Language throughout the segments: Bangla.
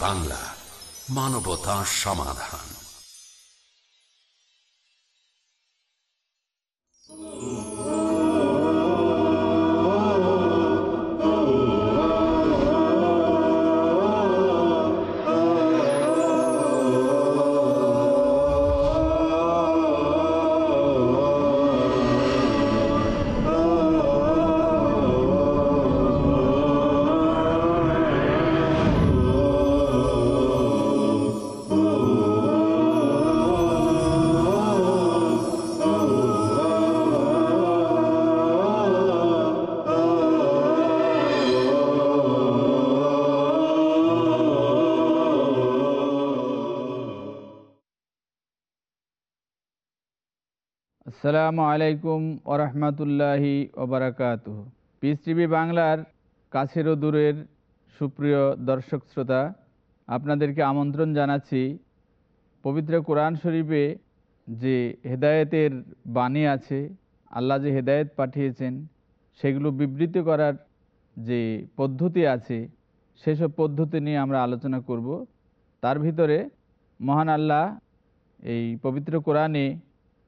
বাংলা মানবতা সমাধান। আসসালামু আলাইকুম ওরহমতুল্লাহি ওবরাকাত পিস টিভি বাংলার কাছের ও দূরের সুপ্রিয় দর্শক শ্রোতা, আপনাদেরকে আমন্ত্রণ জানাচ্ছি পবিত্র কোরআন শরীফে যে হেদায়েতের বাণী আছে, আল্লাহ যে হেদায়েত পাঠিয়েছেন, সেগুলো বিবৃত করার যে পদ্ধতি আছে, সেসব পদ্ধতি নিয়ে আমরা আলোচনা করব। তার ভিতরে মহান আল্লাহ এই পবিত্র কোরআনে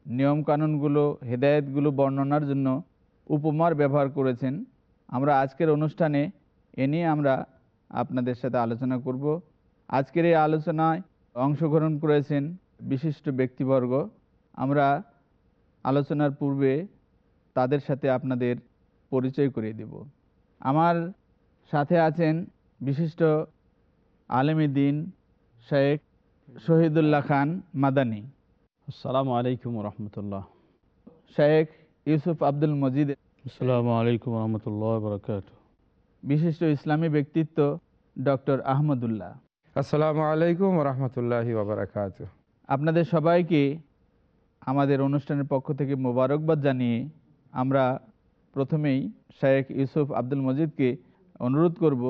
নিয়মকানুনগুলো, হেদায়েতগুলো বর্ণনার জন্য উপমার ব্যবহার করেছেন। আমরা আজকের অনুষ্ঠানে এ নিয়ে আমরা আপনাদের সাথে আলোচনা করব। আজকের এই আলোচনায় অংশগ্রহণ করেছেন বিশিষ্ট ব্যক্তিবর্গ। আমরা আলোচনার পূর্বে তাদের সাথে আপনাদের পরিচয় করিয়ে দেব। আমার সাথে আছেন বিশিষ্ট আলেমী শেখ শহীদুল্লাহ খান মাদানী। আসসালামু আলাইকুম রহমতুল্লাহ শেখ ইউসুফ আব্দুল মজিদ। আসসালামু আলাইকুম রহমতুল্লাহ বরকাত বিশিষ্ট ইসলামী ব্যক্তিত্ব ডক্টর আহমদুল্লাহ। আসসালামু আলাইকুম রহমতুল্লাহি ওবরাকাত। আপনাদের সবাইকে আমাদের অনুষ্ঠানের পক্ষ থেকে মোবারকবাদ জানিয়ে আমরা প্রথমেই শেখ ইউসুফ আব্দুল মজিদকে অনুরোধ করব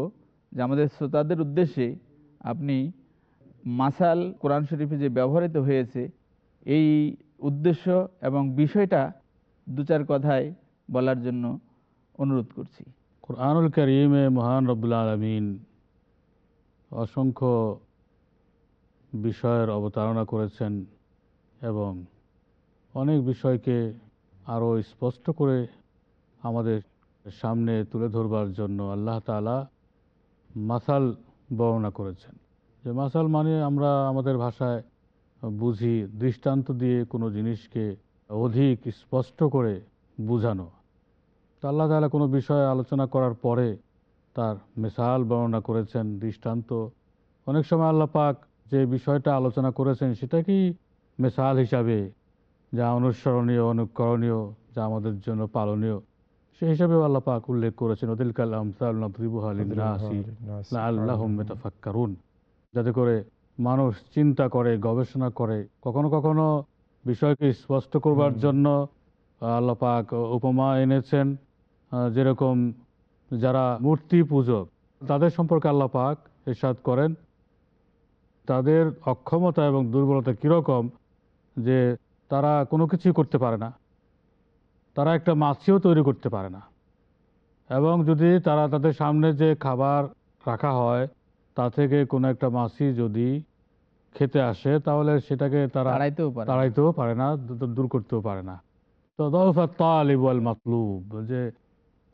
যে আমাদের শ্রোতাদের উদ্দেশ্যে আপনি মাসাল কোরআন শরীফে যে ব্যবহৃত হয়েছে এই উদ্দেশ্য এবং বিষয়টা দু চার কথায় বলার জন্য অনুরোধ করছি। কোরআনুল করিমে মহান রব্বুল আলমিন অসংখ্য বিষয়ের অবতারণা করেছেন এবং অনেক বিষয়কে আরও স্পষ্ট করে আমাদের সামনে তুলে ধরবার জন্য আল্লাহ তালা মাসাল বর্ণনা করেছেন। যে মাসাল মানে আমরা আমাদের ভাষায় বুঝি দৃষ্টান্ত দিয়ে কোনো জিনিসকে অধিক স্পষ্ট করে বোঝানো। তো আল্লাহ তালা কোনো বিষয়ে আলোচনা করার পরে তার মিসাল বর্ণনা করেছেন দৃষ্টান্ত। অনেক সময় আল্লাহ পাক যে বিষয়টা আলোচনা করেছেন সেটাকেই মেসাল হিসাবে যা অনুসরণীয় অনুকরণীয় যা আমাদের জন্য পালনীয় সে হিসাবেও আল্লাহ পাক উল্লেখ করেছেন ওদিল কালাম আল্লাহ মেতাফাক্কারুন যাতে করে মানুষ চিন্তা করে গবেষণা করে কখনো কখনো বিষয়কে স্পষ্ট করবার জন্য আল্লাহ পাক উপমা এনেছেন যেরকম যারা মূর্তি পূজক তাদের সম্পর্কে আল্লাহ পাক এরশাদ করেন। তাদের অক্ষমতা এবং দুর্বলতা কীরকম যে তারা কোনো কিছুই করতে পারে না। তারা একটা মাছিও তৈরি করতে পারে না। এবং যদি তারা তাদের সামনে যে খাবার রাখা হয় তা থেকে কোনো একটা মাছি যদি খেতে আসে তাহলে সেটাকে তারা তাড়াইতেও পারে পারে না দূর করতেও পারে না। তো দফা তালিব আল মাতলুব যে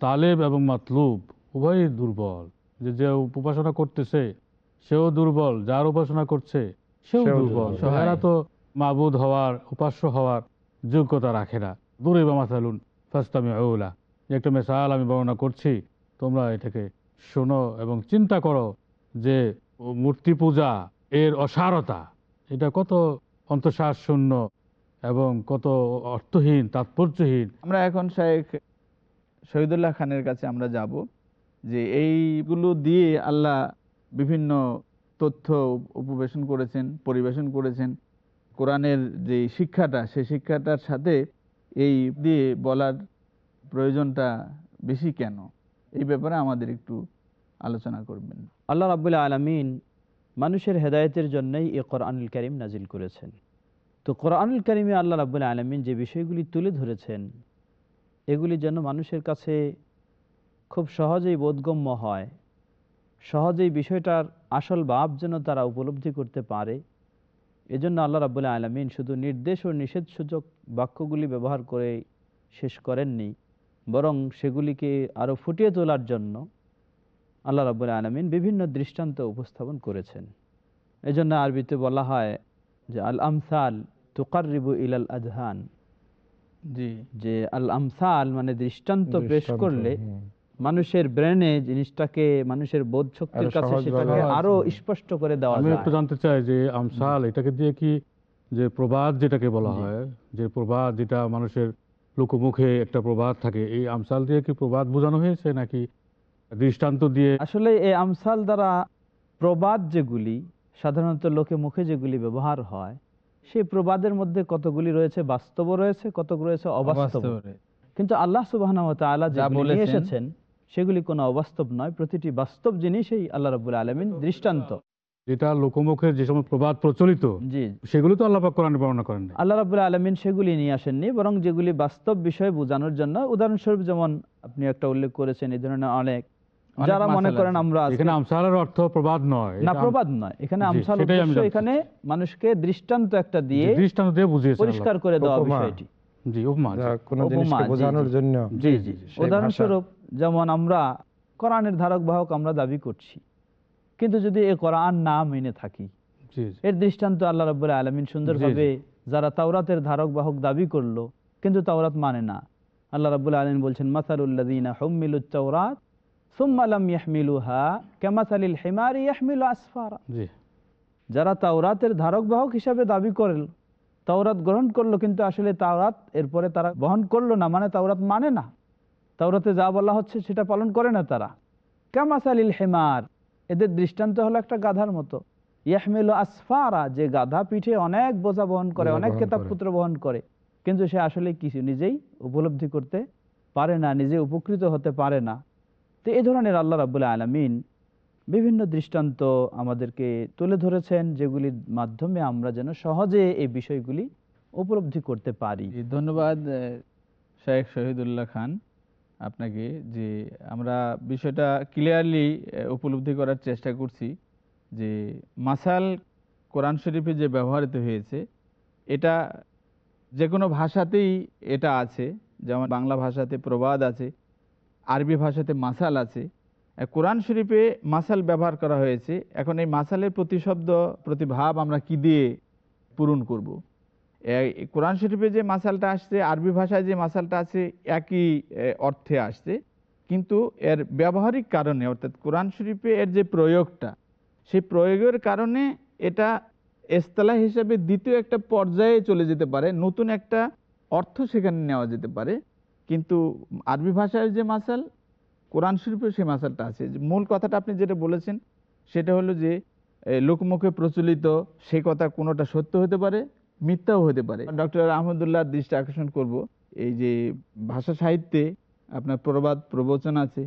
তালেব এবং মাতলুব উভয়ই দুর্বল। যে যে উপাসনা করতেছে সেও দুর্বল যার উপাসনা করছে সেও দুর্বল। এরা তো মাবুদ হওয়ার উপাস্য হওয়ার যোগ্যতা রাখে না। দূরে বা মাসালুন ফাস্তামি ওলা একটা মেসাল আমি বর্ণনা করছি তোমরা এটাকে শোনো এবং চিন্তা করো যে মূর্তি পূজা এর অসারতা এটা কত অন্তঃশ্বাস শূন্য এবং কত অর্থহীন তাৎপর্যহীন। আমরা এখন শেখ শহীদুল্লাহ খানের কাছে আমরা যাব যে এইগুলো দিয়ে আল্লাহ বিভিন্ন তথ্য উপবেশন করেছেন পরিবেশন করেছেন। কোরআনের যে শিক্ষাটা সেই শিক্ষাটার সাথে এই দিয়ে বলার প্রয়োজনটা বেশি কেন? এই ব্যাপারে আমাদের একটু আলোচনা করবেন। আল্লাহ রাবুল্লাহ আলমিন মানুষের হেদায়তের জন্যই এ কোরআনুল করিম নাজিল করেছেন। তো কোরআনুল করিমে আল্লাহ রাবুল্লাহ আলমিন যে বিষয়গুলি তুলে ধরেছেন, এগুলি যেন মানুষের কাছে খুব সহজেই বোধগম্য হয়, সহজেই বিষয়টার আসল ভাব যেন তারা উপলব্ধি করতে পারে। এজন্য আল্লাহ রাবুল্লাহ আলমিন শুধু নির্দেশ ও নিষেধ সূচক বাক্যগুলি ব্যবহার করে শেষ করেননি, বরং সেগুলিকে আরও ফুটিয়ে তোলার জন্য আল্লাহ রাবুল্লাহ আলমিন বিভিন্ন দৃষ্টান্ত উপস্থাপন করেছেন। এজন্য আরবিতে বলা হয় যে আল আমসাল তুকারিবু ইলাল আজহান যে আল আমসাল মানে দৃষ্টান্ত পেশ করলে মানুষের ব্রেনে জিনিসটাকে মানুষের বোধ শক্তির কাছে সেটাকে আরও স্পষ্ট করে দেওয়া আমি একটু জানতে চাই যে আমসাল এটাকে দিয়ে কি যে প্রবাদ যেটাকে বলা হয় যে প্রবাদ যেটা মানুষের লোকমুখে একটা প্রবাদ থাকে এই আমসাল দিয়ে কি প্রবাদ বোঝানো হয়েছে নাকি দৃষ্টান্ত দিয়ে আসলে এই আমসাল দ্বারা প্রবাদ যেগুলি সাধারণত লোকে মুখে যেগুলি ব্যবহার হয় সেই প্রবাদের মধ্যে কতগুলি রয়েছে? বাস্তব রয়েছে কতগুলি রয়েছে? অবাস্তব। কিন্তু আল্লাহ সুবাহ এসেছেন সেগুলি কোনো অবাস্তব নয় প্রতিটি বাস্তব জিনিসই আল্লাহ রাবুল আলমিন দৃষ্টান্ত। যেটা লোকমুখের যে সময় প্রবাদ প্রচলিত জি। সেগুলো তো আল্লাহ পাক কোরআনে বর্ণনা করেন আল্লাহ রাবুল আলমিন সেগুলি নিয়ে আসেননি বরং যেগুলি বাস্তব বিষয় বোঝানোর জন্য উদাহরণস্বরূপ যেমন আপনি একটা উল্লেখ করেছেন এই ধরনের অনেক যারা মনে করেন আমরা এখানে আমসালের অর্থ প্রবাদ নয় না প্রবাদ নয়। এখানে আমসাল উদ্দেশ্য এখানে মানুষকে দৃষ্টান্ত একটা দিয়ে দৃষ্টান্ত দিয়ে বুঝিয়েছে পরিষ্কার করে দেওয়া বিষয়টি। জি উপমা কোনো জিনিসকে বোঝানোর জন্য। জি জি উদাহরণস্বরূপ যেমন আমরা কোরআনের ধারক বাহক আমরা দাবি করছি। কিন্তু যদি এ কোরআন না মেনে থাকি জি জি। এর দৃষ্টান্ত আল্লাহ রাবুল্লাহ আলমিন সুন্দরভাবে যারা তাওরাতের ধারক বাহক দাবি করল কিন্তু তাওরাত মানে না। আল্লাহ রাবুল্লাহ আলমিন বলছেন মাসারুল্লাদিনা হুম্মিলুত তাওরাত সুম্মালাম ইয়াহমিলুহা কেমাসালিল হিমারি ইয়াহমিলু আসফারা যারা তাওরাতের ধারক বাহক হিসাবে দাবি করেন তাওরাত গ্রহণ করল কিন্তু আসলে তাওরাত এরপরে তারা বহন করল না মানে তাওরাত মানে না। তাওরাতে যা বলা হচ্ছে সেটা পালন করে না তারা। কামাসালিল হেমার এদের দৃষ্টান্ত হলো একটা গাধার মতো। ইয়াহমিল আসফারা যে গাধা পিঠে অনেক বোঝা বহন করে অনেক কেতাবপুত্র বহন করে। কিন্তু সে আসলে কিছু নিজেই উপলব্ধি করতে পারে না নিজে উপকৃত হতে পারে না। তো এই ধরনের আল্লাহ রাবুল্লাহ আলমিন বিভিন্ন দৃষ্টান্ত আমাদেরকে তুলে ধরেছেন, যেগুলির মাধ্যমে আমরা যেন সহজে এই বিষয়গুলি উপলব্ধি করতে পারি। ধন্যবাদ শেখ শহীদুল্লাহ খান আপনাকে, যে আমরা বিষয়টা ক্লিয়ারলি উপলব্ধি করার চেষ্টা করছি যে মাসাল কোরআন শরীফে যে ব্যবহৃত হয়েছে, এটা যে কোনো ভাষাতেই এটা আছে, যেমন বাংলা ভাষাতে প্রবাদ আছে আরবি ভাষাতে মাসাল আছে। কোরআন শরীফে মাসাল ব্যবহার করা হয়েছে। এখন এই মাসালের প্রতিশব্দ, প্রতিভাব আমরা কি দিয়ে পূরণ করব। কোরআন শরীফে যে মাসালটা আসছে, আরবি ভাষায় যে মাসালটা আছে, একই অর্থে আসছে। কিন্তু এর ব্যবহারিক কারণে, অর্থাৎ কোরআন শরীফে এর যে প্রয়োগটা, সেই প্রয়োগের কারণে এটা এস্তালা হিসাবে দ্বিতীয় একটা পর্যায়ে চলে যেতে পারে। নতুন একটা অর্থ সেখানে নেওয়া যেতে পারে। কিন্তু আরবি ভাষার যে মাসাল কোরআন শরীফে সেই মাসালটা আছে। যে মূল কথাটা আপনি যেটা বলেছেন সেটা হলো যে লোকমুখে প্রচলিত সেই কথা কোনোটা সত্য হতে পারে মিথ্যাও হতে পারে। ডক্টর আহমদুল্লাহর দৃষ্টি আকর্ষণ করব। এই যে ভাষা সাহিত্যে আপনার প্রবাদ প্রবচন আছে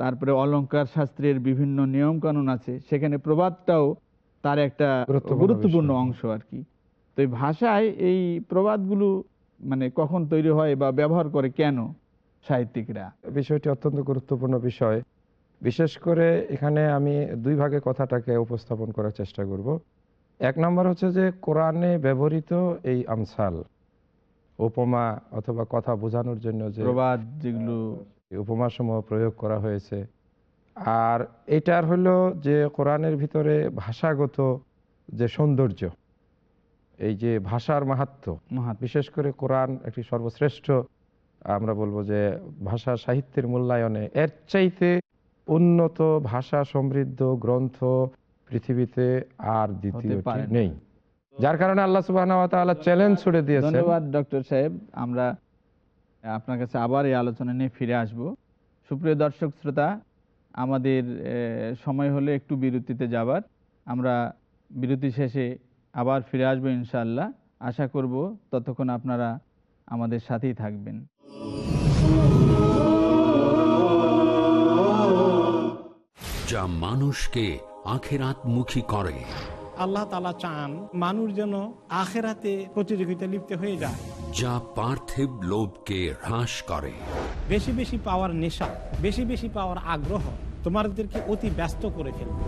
তারপরে অলঙ্কার শাস্ত্রের বিভিন্ন নিয়ম কানুন আছে সেখানে প্রবাদটাও তার একটা গুরুত্বপূর্ণ অংশ আর কি। তো এই ভাষায় এই প্রবাদগুলো মানে কখন তৈরি হয় বা ব্যবহার করে কেন সাহিত্যিকরা? বিষয়টি অত্যন্ত গুরুত্বপূর্ণ বিষয়। বিশেষ করে এখানে আমি দুই ভাগে কথাটাকে উপস্থাপন করার চেষ্টা করব। এক নম্বর হচ্ছে যে কোরআনে ব্যবহৃত এই আমসাল উপমা অথবা কথা বোঝানোর জন্য যে প্রবাদ যেগুলো উপমাসমূহ প্রয়োগ করা হয়েছে। আর এটার হলো যে কোরআনের ভিতরে ভাষাগত যে সৌন্দর্য এই যে ভাষার মহাত্মা বিশেষ করে কোরআন একটি সর্বশ্রেষ্ঠ আমরা বলব যে ভাষা সাহিত্যের মূল্যায়নে এর চাইতে উন্নত ভাষা সমৃদ্ধ গ্রন্থ পৃথিবীতে আর দ্বিতীয়টি নেই। যার কারণে আল্লাহ সুবাহ চ্যালেঞ্জ ছুড়ে দিয়েছেন। ধন্যবাদ ডক্টর সাহেব। আমরা আপনার কাছে আবার এই আলোচনা নিয়ে ফিরে আসব। সুপ্রিয় দর্শক শ্রোতা আমাদের সময় হলে একটু বিরতিতে যাবার। আমরা বিরতি শেষে আবার ফিরে আসব ইনশাল্লাহ আশা করব ততক্ষণ আপনারা আমাদের সাথেই থাকবেন। যা মানুষকে আখেরাতমুখী করে। আল্লাহ তালা চান মানুষ যেন আখেরাতে প্রতিযোগিতা লিপ্ত হয়ে যায়। যা পার্থিব লোভকে হ্রাস করে। বেশি বেশি পাওয়ার নেশা বেশি বেশি পাওয়ার আগ্রহ তোমাদেরকে অতি ব্যস্ত করে ফেলবে।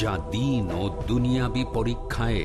যা দিন ও দুনিয়াবি পরীক্ষায়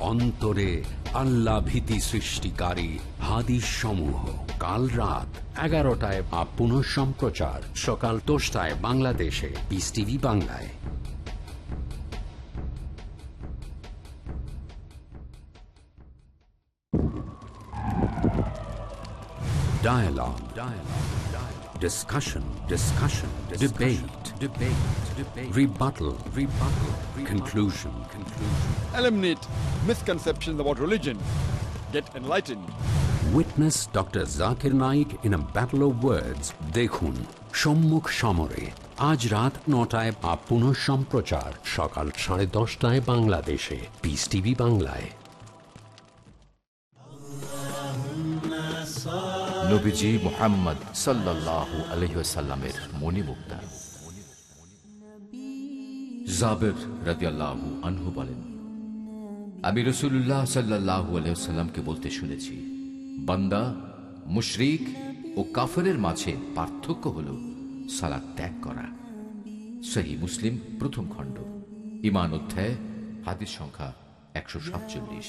অন্তরে আল্লাহ ভীতি সৃষ্টিকারী হাদিস সমূহ কাল রাত এগারোটায় বা পুনঃ সম্প্রচার সকাল দশটায় বাংলাদেশে পিস টিভি বাংলায় Dialogue. Dialogue. Dialogue. Discussion. Discussion. Debate. Debate. Debate. Rebuttal. Rebuttal. rebuttal Conclusion. Conclusion. Eliminate misconceptions about religion. Get enlightened. Witness Dr. Zakir Naik in a battle of words. দেখুন সম্মুখ সমরে আজ রাত নটায় বা পুনঃ সম্প্রচার সকাল সাড়ে দশটায় বাংলাদেশে পিস টিভি বাংলায় নবীজি মোহাম্মদ সাল্লাহ আলহ্লামের মণিমুক্তা জাবের রাজিয়াল্লাহ আনহু বলেন, আমি রসুল্লাহ সাল্লাহু আলহামকে বলতে শুনেছি, বান্দা মুশরিক ও কাফরের মাঝে পার্থক্য হল সালাদ ত্যাগ করা। সহি মুসলিম প্রথম খণ্ড ইমান অধ্যায়, হাদিস সংখ্যা একশো সাতচল্লিশ।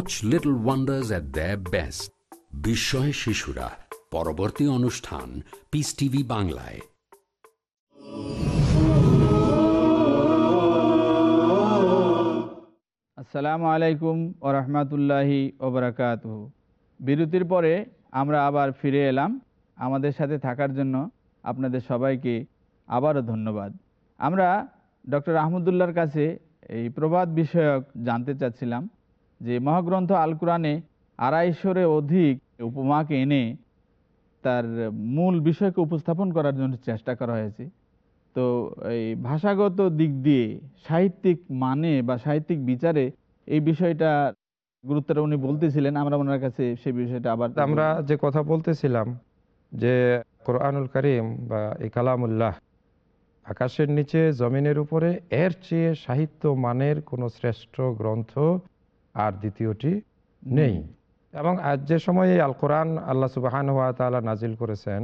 Watch Little Wonders at the best বিস্ময় শিশুরা, পরবর্তী অনুষ্ঠান পিস টিভি বাংলায়। আসসালামু আলাইকুম ও রহমতুল্লাহি ওবরাকাত বিরতির পরে আমরা আবার ফিরে এলাম। আমাদের সাথে থাকার জন্য আপনাদের সবাইকে আবারও ধন্যবাদ। আমরা ডক্টর আহমদুল্লাহর কাছে এই প্রবাদ বিষয়ক জানতে চাচ্ছিলাম। যে মহাগ্রন্থ আল কোরআনে আড়াইশোরে অধিক উপমাকে এনে তার মূল বিষয়কে উপস্থাপন করার জন্য চেষ্টা করা হয়েছে। তো এই ভাষাগত দিক দিয়ে সাহিত্যিক মানে বা সাহিত্যিক বিচারে এই বিষয়টা গুরুত্বটা উনি বলতেছিলেন আমরা ওনার কাছে সেই বিষয়টা আবার আমরা যে কথা বলতেছিলাম যে কোরআনুল করিম বা এই কালামুল্লাহ আকাশের নিচে জমিনের উপরে এর চেয়ে সাহিত্য মানের কোনো শ্রেষ্ঠ গ্রন্থ আর দ্বিতীয়টি নেই। এবং আজ যে সময় এই আল কোরআন আল্লাহ সুবাহান হাত তালা নাজিল করেছেন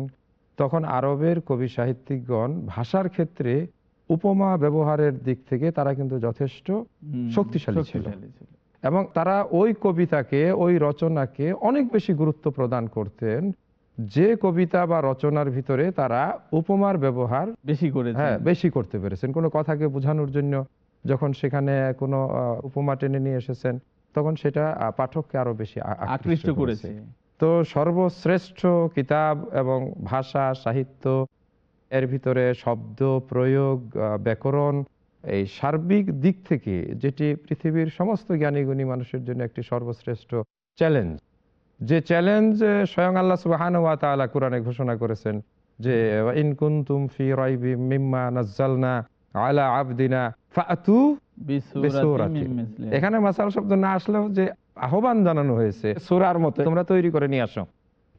তখন আরবের কবি সাহিত্যিকগণ ভাষার ক্ষেত্রে উপমা ব্যবহারের দিক থেকে তারা কিন্তু যথেষ্ট শক্তিশালী ছিল। এবং তারা ওই কবিতাকে ওই রচনাকে অনেক বেশি গুরুত্ব প্রদান করতেন যে কবিতা বা রচনার ভিতরে তারা উপমার ব্যবহার বেশি করে হ্যাঁ বেশি করতে পেরেছেন। কোনো কথাকে বোঝানোর জন্য যখন সেখানে কোনো উপমা টেনে নিয়ে এসেছেন তখন সেটা পাঠককে আরও বেশি আকৃষ্ট করেছে তো সর্বশ্রেষ্ঠ কিতাব এবং ভাষা সাহিত্য এর ভিতরে শব্দ প্রয়োগ ব্যাকরণ এই সার্বিক দিক থেকে যেটি পৃথিবীর সমস্ত জ্ঞানী গুণী মানুষের জন্য একটি সর্বশ্রেষ্ঠ চ্যালেঞ্জ যে চ্যালেঞ্জ স্বয়ং আল্লাহ সুবাহান ওয়া তাআলা কোরআনে ঘোষণা করেছেন যে ইন কুনতুম ফি রাইবি মিম্মা নাজ্জালনা আলা আবদিনা ফাতু। এখানে মাসাল শব্দ না আসলেও যে আহ্বান জানানো হয়েছে সুরার মতো তোমরা তৈরি করে নিয়ে আসো।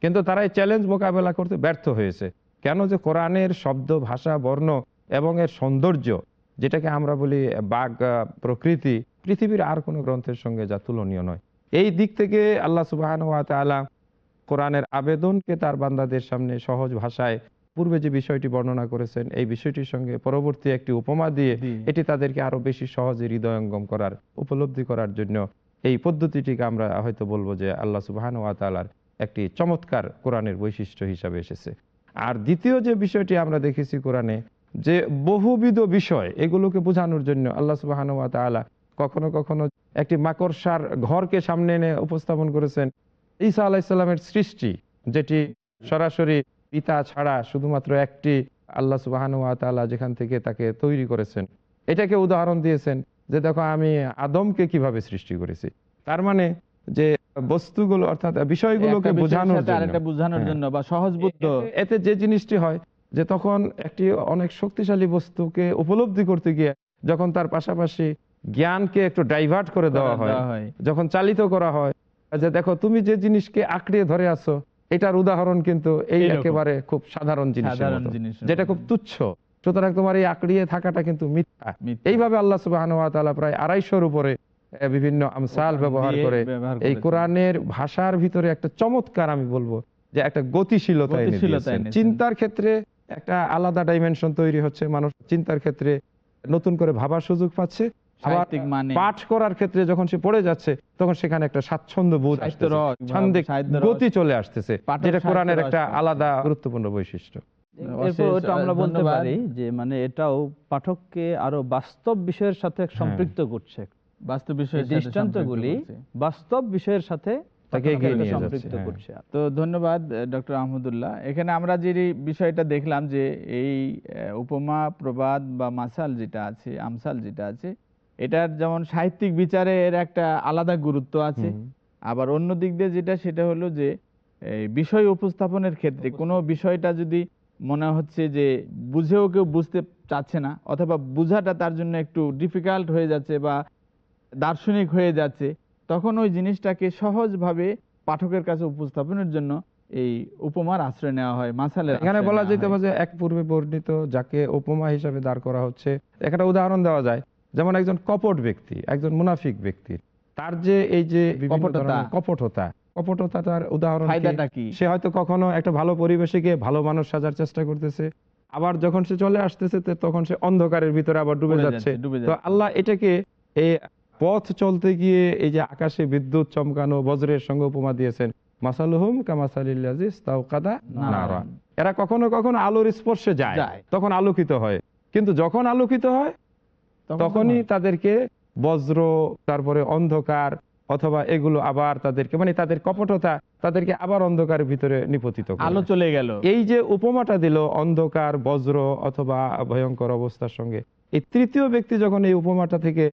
কিন্তু তারা এই চ্যালেঞ্জ মোকাবেলা করতে ব্যর্থ হয়েছে। কেন যে কোরআনের শব্দ ভাষা বর্ণ এবং এর সৌন্দর্য যেটাকে আমরা বলি বাঘ প্রকৃতি পৃথিবীর আর কোনো গ্রন্থের সঙ্গে যা তুলনীয় নয়। এই দিক থেকে আল্লাহ সুবাহান ওয়া তাআলা কোরআনের আবেদনকে তার বান্দাদের সামনে সহজ ভাষায় পূর্বে যে বিষয়টি বর্ণনা করেছেন এই বিষয়টির সঙ্গে পরবর্তী একটি উপমা দিয়ে এটি তাদেরকে আরও বেশি সহজে হৃদয়ঙ্গম করার উপলব্ধি করার জন্য। এই পদ্ধতিটিকে আমরা হয়তো বলব যে আল্লাহ সুবাহান ওয়া তাআলার একটি চমৎকার কোরআনের বৈশিষ্ট্য হিসাবে এসেছে। আর দ্বিতীয় যে বিষয়টি আমরা দেখেছি কোরআনে যে বহুবিধ বিষয় এগুলোকে বোঝানোর জন্য আল্লাহ সুবাহান ওয়া তাআলা কখনো কখনো একটি মাকড়সার ঘরকে সামনে এনে উপস্থাপন করেছেন। ঈসা আলাইসাল্লামের সৃষ্টি যেটি সরাসরি পিতা ছাড়া শুধুমাত্র একটি আল্লাহ সুবাহান ওয়া যেখান থেকে তাকে তৈরি করেছেন এটাকে উদাহরণ দিয়েছেন যে দেখো আমি আদমকে কীভাবে সৃষ্টি করেছি তার মানে যে বস্তুগুলো অর্থাৎ বিষয়গুলোকে বোঝানোর জন্য বোঝানোর হ্যাঁ। জন্য বা সহজ বুদ্ধ এতে যে জিনিসটি হয় যে তখন একটি অনেক শক্তিশালী বস্তুকে উপলব্ধি করতে গিয়ে যখন তার পাশাপাশি জ্ঞানকে একটু ডাইভার্ট করে দেওয়া হয় দেওয়া হয়। যখন চালিত করা হয় যে দেখো তুমি যে জিনিসকে আঁকড়িয়ে ধরে আছো এটার উদাহরণ কিন্তু এই। একেবারে খুব সাধারণ জিনিসের যেটা খুব তুচ্ছ। সুতরাং তোমার এই আঁকড়িয়ে থাকাটা কিন্তু মিথ্যা। এইভাবে আল্লাহ সুবাহ প্রায় আড়াইশোর উপরে বিভিন্ন আমসাল ব্যবহার করে এই কোরআনের ভাষার ভিতরে একটা চমৎকার আমি বলব যে একটা গতিশীলতা। চিন্তার ক্ষেত্রে একটা আলাদা ডাইমেনশন তৈরি হচ্ছে। মানুষ চিন্তার ক্ষেত্রে নতুন করে ভাবার সুযোগ পাচ্ছে। আবার মানে পাঠ করার ক্ষেত্রে যখন সে পড়ে যাচ্ছে তখন সেখানে একটা স্বাচ্ছন্দ্য বোধ ছন্দে গতি চলে আসতেছে যেটা কোরআনের একটা আলাদা গুরুত্বপূর্ণ বৈশিষ্ট্য। আমরা বলতে পারি যে মানে এটাও পাঠককে আরও বাস্তব বিষয়ের সাথে সম্পৃক্ত করছে। বাস্তব বিষয়ের দৃষ্টান্তগুলি বাস্তব বিষয়ের সাথে হ্যাঁ। তো ধন্যবাদ ডক্টর আহমদুল্লাহ। এখানে আমরা যে বিষয়টা দেখলাম যে এই উপমা প্রবাদ বা মাসাল যেটা আছে আমসাল যেটা আছে এটার যেমন সাহিত্যিক বিচারে এর একটা আলাদা গুরুত্ব আছে। আবার অন্য দিক দিয়ে যেটা সেটা হলো যে বিষয় উপস্থাপনের ক্ষেত্রে কোনো বিষয়টা যদি মনে হচ্ছে যে বুঝেও কেউ বুঝতে চাচ্ছে না অথবা বুঝাটা তার জন্য একটু ডিফিকাল্ট হয়ে যাচ্ছে বা দার্শনিক হয়ে যাচ্ছে তখন ওই জিনিসটাকে সহজভাবে পাঠকের কাছে উপস্থাপনের জন্য এই উপমার আশ্রয় নেওয়া হয় মাসালের এখানে বলা যেতে পারে যে এক পূর্বে বর্ণিত যাকে উপমা হিসাবে দাঁড় করা হচ্ছে একটা উদাহরণ দেওয়া যায়। যেমন একজন কপট ব্যক্তি একজন মুনাফিক ব্যক্তির তার যে এই যে কপটতা। কপটতা কপটতাটার উদাহরণ? সে হয়তো কখনো একটা ভালো পরিবেশে গিয়ে ভালো মানুষ সাজার চেষ্টা করতেছে আবার যখন সে চলে আসতেছে তখন সে অন্ধকারের ভিতরে আবার ডুবে যাচ্ছে তো আল্লাহ এটাকে এই পথ চলতে গিয়ে এই যে আকাশে বিদ্যুৎ চমকানো বজ্রের সঙ্গে উপমা দিয়েছেন মাসালুহুম নারা এরা কখনো কখনো আলোর স্পর্শে যায়। তখন আলোকিত হয় কিন্তু যখন আলোকিত হয় তখনই তাদেরকে বজ্র তারপরে অন্ধকার অথবা এগুলো আবার তাদেরকে মানে তাদের কপটতা তাদেরকে আবার অন্ধকারের ভিতরে নিপতিত আলো চলে গেল। এই যে উপমাটা দিল অন্ধকার বজ্র অথবা ভয়ঙ্কর অবস্থার সঙ্গে এই তৃতীয় ব্যক্তি যখন এই উপমাটা থেকে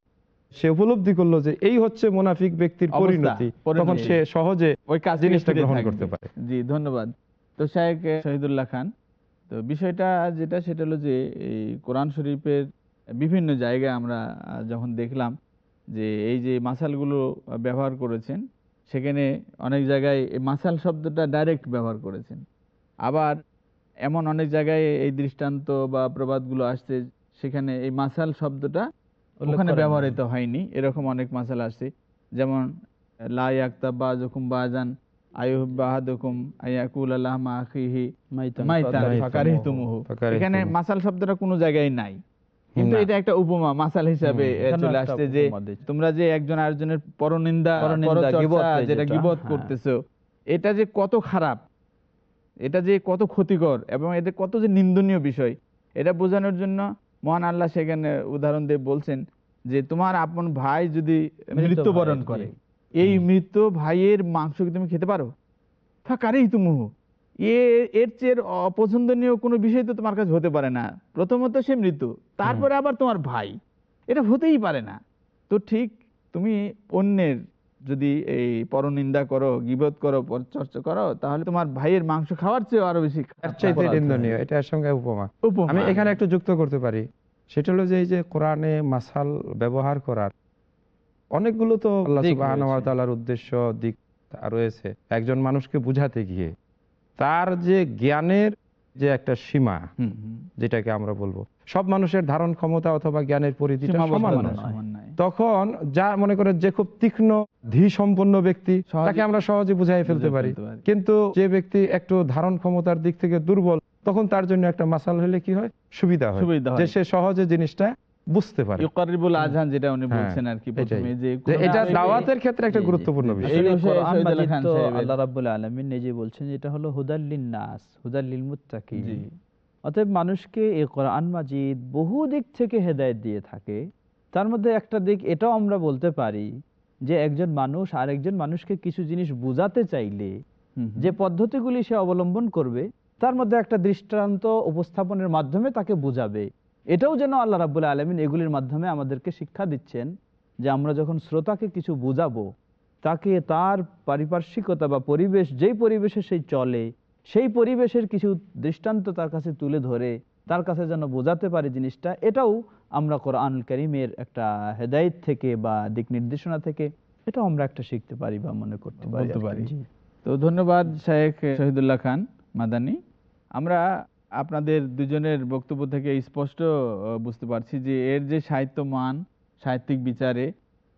সে উপলব্ধি করল যে এই হচ্ছে মোনাফিক ব্যক্তির পরিণতি তখন সে সহজে ওই কাজ জিনিসটা গ্রহণ করতে পারে। জি ধন্যবাদ। তো শাহেক শহীদুল্লাহ খান তো বিষয়টা যেটা সেটা হলো যে এই কোরআন শরীফের বিভিন্ন জায়গায় আমরা যখন দেখলাম যে এই যে মাসালগুলো ব্যবহার করেছেন সেখানে অনেক জায়গায় এই মাসাল শব্দটা ডাইরেক্ট ব্যবহার করেছেন আবার এমন অনেক জায়গায় এই দৃষ্টান্ত বা প্রবাদগুলো আসছে সেখানে এই মাসাল শব্দটা ওখানে ব্যবহৃত হয়নি এরকম অনেক মাসাল আসছে যেমন লাই আক্তা বাজুকুম বাজান আয়ুবাহাদুকুম আয়াকুল আল্লাহ আখিহি মাইতান মাইতান ফাকারিহতুমুহু। ফাকারিহতুমুহু। ফাকারিহতুমুহু। এখানে মাসাল শব্দটা কোনো জায়গায় নাই কিন্তু এটা একটা উপমা মাসাল হিসাবে চলে আসছে যে তোমরা যে একজন আরেকজনের পরনিন্দা যেটা গিবত হ্যাঁ। করতেছো এটা যে কত খারাপ এটা যে কত ক্ষতিকর এবং এটা কত যে নিন্দনীয় বিষয় এটা বোঝানোর জন্য মহান আল্লাহ সেখানে উদাহরণ দিয়ে বলছেন যে তোমার আপন ভাই যদি মৃত্যুবরণ করে এই মৃত্যু ভাইয়ের মাংস কি তুমি খেতে পারো? ফাঁকারেই তুমুহ এ এর চেয়ে অপছন্দনীয় কোনো বিষয় তো তোমার কাছে হতে পারে না। প্রথমত সে মৃত্যু তারপরে আবার তোমার ভাই। এটা হতেই পারে না। তো ঠিক তুমি অন্যের যদি এই পরনিন্দা করো গিবত করো চর্চা করো তাহলে তোমার ভাইয়ের মাংস খাওয়ার চেয়ে আরও বেশি। নিন্দনীয় এটা এর সঙ্গে উপমা। আমি এখানে একটু যুক্ত করতে পারি। সেটা হলো যে এই যে কোরআনে মাসাল ব্যবহার করার অনেকগুলো তো আল্লাহ সুবহানাহু ওয়া তাআলার উদ্দেশ্য দিক রয়েছে। একজন মানুষকে বুঝাতে গিয়ে তার যে জ্ঞানের যে একটা সীমা। যেটাকে আমরা বলব সব মানুষের ধারণ ক্ষমতা অথবা জ্ঞানের পরিধিটা সমান। তখন যা মনে করে যে খুব তীক্ষ্ণ ধী সম্পন্ন ব্যক্তি তাকে আমরা সহজে বুঝাই ফেলতে পারি কিন্তু যে ব্যক্তি একটু ধারণ ক্ষমতার দিক থেকে দুর্বল তখন তার জন্য একটা মাসাল হলে কি হয় সুবিধা হয়। যে সে সহজে জিনিসটা বুঝতে পারে। ইউকারিবুল আজহান যেটা উনি হ্যাঁ, বলছেন আর কি প্রথমে যে যে এটা দাওয়াতের ক্ষেত্রে একটা জি, জি। গুরুত্বপূর্ণ বিষয়। এই কোরআন মাজিদ তো আল্লাহ রাব্বুল আলামিন নিজে বলছেন এটা হলো হুদাল্লিন নাস হুদাল্লিল মুত্তাকিন অতএব মানুষকে এই কোরআন মাজিদ বহু দিক থেকে হেদায়েত দিয়ে থাকে। তার মধ্যে একটা দিক এটাও আমরা বলতে পারি যে একজন মানুষ আর একজন মানুষকে কিছু জিনিস বোঝাতে চাইলে। যে পদ্ধতিগুলি সে অবলম্বন করবে তার মধ্যে একটা দৃষ্টান্ত উপস্থাপনের মাধ্যমে তাকে বোঝাবে। এটাও যেন আল্লাহ রাবুল্লাহ আলমিন এগুলির মাধ্যমে আমাদেরকে শিক্ষা দিচ্ছেন যে আমরা যখন শ্রোতাকে কিছু বোঝাবো তাকে তার পারিপার্শ্বিকতা বা পরিবেশ যেই পরিবেশে সেই চলে সেই পরিবেশের কিছু দৃষ্টান্ত তার কাছে তুলে ধরে তার কাছে যেন বোঝাতে পারে জিনিসটা এটাও আমরা কোরআন করিমের একটা হেদায়েত থেকে বা দিক নির্দেশনা থেকে এটাও আমরা একটা শিখতে পারি বা মনে করতে পারি। তো ধন্যবাদ শেখ শহীদুল্লাহ খান মাদানি। আমরা আপনাদের দুজনের বক্তব্য থেকে স্পষ্ট বুঝতে পারছি যে এর যে সাহিত্য মান সাহিত্যিক বিচারে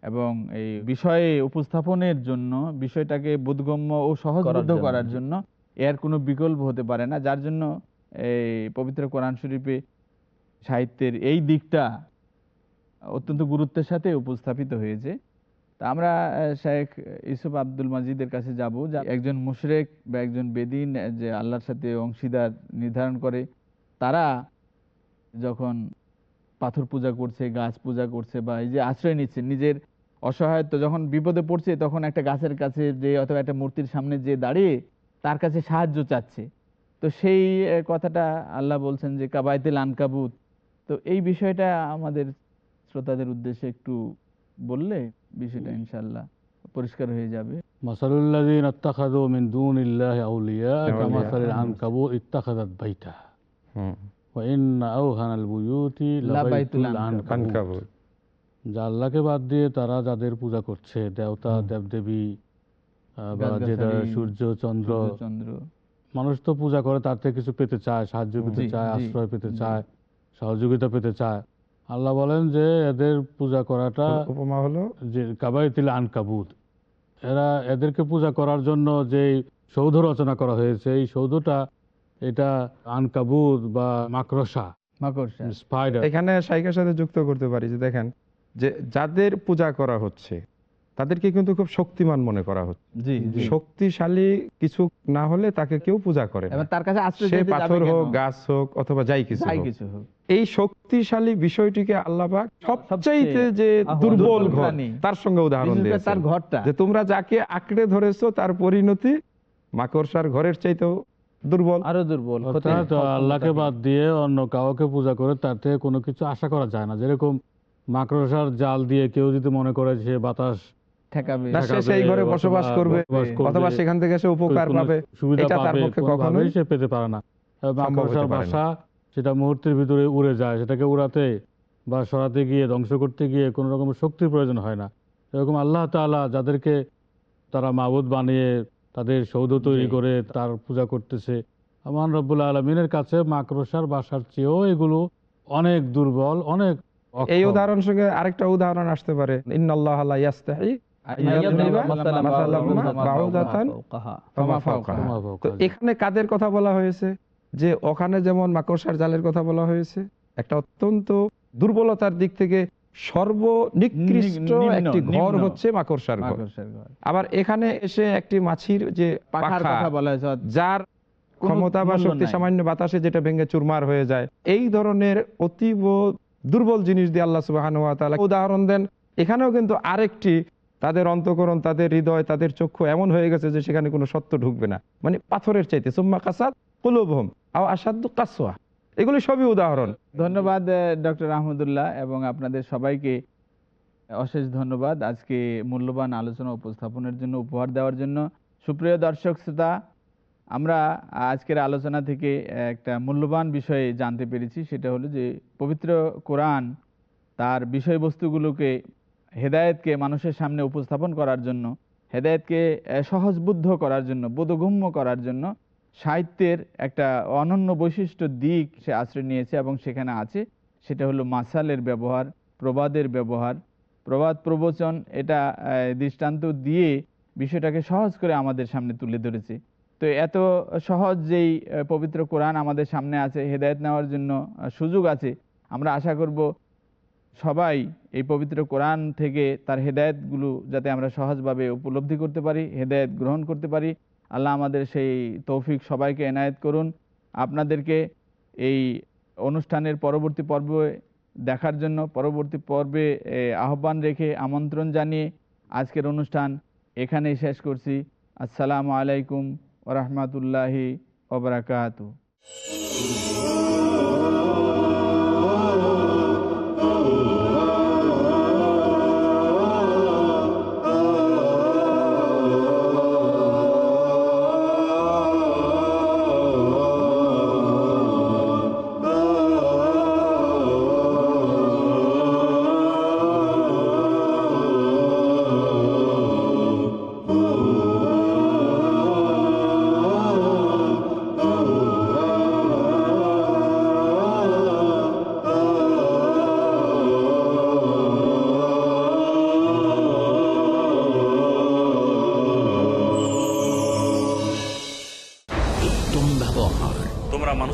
এবং এই বিষয়ে উপস্থাপনের জন্য বিষয়টাকে বোধগম্য ও সহজবোধ্য করার জন্য এর কোনো বিকল্প হতে পারে না যার জন্য এই পবিত্র কোরআন শরীফে সাহিত্যের এই দিকটা অত্যন্ত গুরুত্বের সাথে উপস্থাপিত হয়েছে। তা আমরা শেখ ইউসুফ আব্দুল মাজিদের কাছে যাব। যা একজন মুশরেক বা একজন বেদিন যে আল্লাহর সাথে অংশীদার নির্ধারণ করে, তারা যখন পাথর পূজা করছে, গাছ পূজা করছে বা এই যে আশ্রয় নিচ্ছে, নিজের অসহায়ত্ব যখন বিপদে পড়ছে, তখন একটা গাছের কাছে যে অথবা একটা মূর্তির সামনে যে দাঁড়িয়ে তার কাছে সাহায্য চাচ্ছে। তো সেই কথাটা আল্লাহ বলছেন যে, কাবায়তেল আনকাবুত। তো এই বিষয়টা আমাদের শ্রোতাদের উদ্দেশ্যে একটু বললে বিষয়টা ইনশাল্লাহ পরিষ্কার হয়ে যাবে। মিন দুনিল্লাহি আউলিয়া। কামাসালিল বাইতা। যা আল্লাহকে বাদ দিয়ে তারা যাদের পূজা করছে দেবতা দেবদেবী বা যেটা সূর্য চন্দ্র চন্দ্র। মানুষ তো পূজা করে তার থেকে কিছু পেতে চায় সাহায্য পেতে চায় আশ্রয় পেতে চায় সহযোগিতা পেতে চায়। আল্লাহ বলেন যে এদের পূজা করাটা উপমা হলো যে কাবাইতিল আনকাবুত। এরা এদেরকে পূজা করার জন্য যে সৌধ রচনা করা হয়েছে এই সৌধটা এটা আন কাবুদ বা মাকড়সা স্পাইডার এখানে সাইকের সাথে যুক্ত করতে পারি যে দেখেন যে যাদের পূজা করা হচ্ছে তাদেরকে কিন্তু খুব শক্তিমান মনে করা হচ্ছে। শক্তিশালী কিছু না হলে তাকে কেউ পূজা করে তার কাছে সে পাথর হোক গাছ হোক অথবা যাই কিছু এই শক্তিশালী বিষয়টিকে আল্লাহবাক সবচাইতে সবচেয়ে যে দুর্বল ঘর তার সঙ্গে উদাহরণ তার ঘরটা। যে তোমরা যাকে আঁকড়ে ধরেছো তার পরিণতি মাকড়সার ঘরের চাইতেও দুর্বল। আরও দুর্বল অর্থাৎ আল্লাহকে বাদ দিয়ে অন্য কাউকে পূজা করে থেকে কোনো কিছু আশা করা যায় না। যেরকম মাকড়সার জাল দিয়ে কেউ যদি মনে করে যে সে বাতাস ঠেকাবে। না, সে ঠেকাবে সেই ঘরে বসবাস করবে অথবা সেখান থেকে সে উপকার পাবে। এটা তার পক্ষে কখনোই সে পেতে পারে না। আর সম্ভব হতে মাকড়সার বাসা সেটা মুহূর্তের ভিতরে উড়ে যায় সেটাকে উড়াতে বা সরাতে গিয়ে ধ্বংস করতে গিয়ে কোনো রকম শক্তির প্রয়োজন হয় না। এরকম আল্লাহ তাআলা যাদেরকে তারা মাবুদ বানিয়ে তাদের সৌধ তৈরি করে তার পূজা করতেছে আমার রব্বুল আলমিনের কাছে মাকড়সার বাসার চেয়েও এগুলো অনেক দুর্বল অনেক এই উদাহরণ সঙ্গে আরেকটা উদাহরণ আসতে পারে। ইন্নাল্লাহ লা ইয়াস্তাহি এখানে কাদের কথা বলা হয়েছে? যে ওখানে যেমন মাকড়সার জালের কথা বলা হয়েছে একটা অত্যন্ত দুর্বলতার দিক থেকে সর্বনিকৃষ্ট একটি ঘর হচ্ছে মাকড়সার ঘর। আবার এখানে এসে একটি মাছির যে পাখার পাখা কথা বলা হয়েছে যার ক্ষমতা বা শক্তি সামান্য বাতাসে যেটা ভেঙে চুরমার হয়ে যায় এই ধরনের অতীব দুর্বল জিনিস দিয়ে আল্লাহ সুবাহ উদাহরণ দেন। এখানেও কিন্তু আরেকটি তাদের অন্তকরণ, তাদের হৃদয়, তাদের চক্ষু এমন হয়ে গেছে যে সেখানে কোনো সত্য ঢুকবে না। মানে পাথরের চাইতে। সুম্মা কাসাদ কুলুবহম আও কাসোয়া এগুলি সবই উদাহরণ। ধন্যবাদ ডক্টর আহমদুল্লাহ এবং আপনাদের সবাইকে অশেষ ধন্যবাদ আজকে মূল্যবান আলোচনা উপস্থাপনের জন্য, উপহার দেওয়ার জন্য। সুপ্রিয় দর্শক, শ্রোতা, আমরা আজকের আলোচনা থেকে একটা মূল্যবান বিষয়ে জানতে পেরেছি। সেটা হলো যে পবিত্র কোরআন তার বিষয়বস্তুগুলোকে হেদায়েতকে মানুষের সামনে উপস্থাপন করার জন্য, হেদায়েতকে সহজবুদ্ধ করার জন্য, বোধগম্য করার জন্য সাহিত্যের একটা অনন্য বৈশিষ্ট্য দিক সে আশ্রয় নিয়েছে এবং সেখানে আছে। সেটা হলো মাসালের ব্যবহার, প্রবাদের ব্যবহার। প্রবাদ প্রবচন এটা দৃষ্টান্ত দিয়ে বিষয়টাকে সহজ করে আমাদের সামনে তুলে ধরেছে। তো এত সহজ যেই পবিত্র কোরআন আমাদের সামনে আছে, হেদায়ত নেওয়ার জন্য সুযোগ আছে, আমরা আশা করব সবাই এই পবিত্র কোরআন থেকে তার হেদায়তগুলো যাতে আমরা সহজভাবে উপলব্ধি করতে পারি, হেদায়ত গ্রহণ করতে পারি। আল্লাহ আমাদের সেই তৌফিক সবাইকে এনায়েত করুন। আপনাদেরকে এই অনুষ্ঠানের পরবর্তী পর্বে দেখার জন্য, পরবর্তী পর্বে আহ্বান রেখে আমন্ত্রণ জানিয়ে আজকের অনুষ্ঠান এখানেই শেষ করছি। আসসালামু আলাইকুম ওরহমতুল্লাহি ওবরাকাতু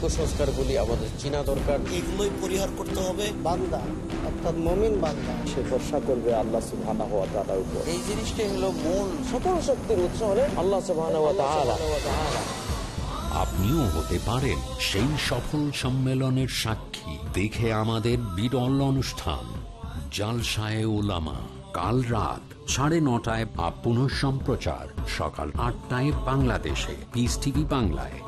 কুসংস্কার গুলি আমাদের চিনা দরকার। এগুলোই পরিহার করতে হবে। বান্দা অর্থাৎ মমিন বান্দা সে ভরসা করবে আল্লাহ সুবহানাহু ওয়া তাআলার উপর। এই জিনিসটাই হলো মূল। সকল শক্তির উৎস হলে আল্লাহ সুবহানাহু ওয়া তাআলা। আপনিও হতে পারেন সেই সফল সম্মেলনের সাক্ষী। দেখে আমাদের বিরল অনুষ্ঠান। জালসায় ওলামা কাল রাত সাড়ে নটায় বা পুনঃ সম্প্রচার সকাল আটটায় বাংলাদেশে। পিস টিভি বাংলায়।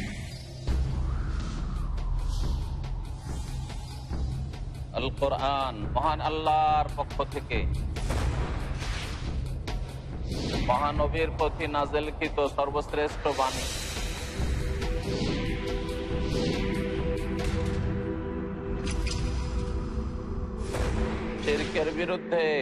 আল কোরআন মহান আল্লাহর পক্ষ থেকে। মহানবীর প্রতি নাজেলকৃত সর্বশ্রেষ্ঠ বাণী। বিরুদ্ধে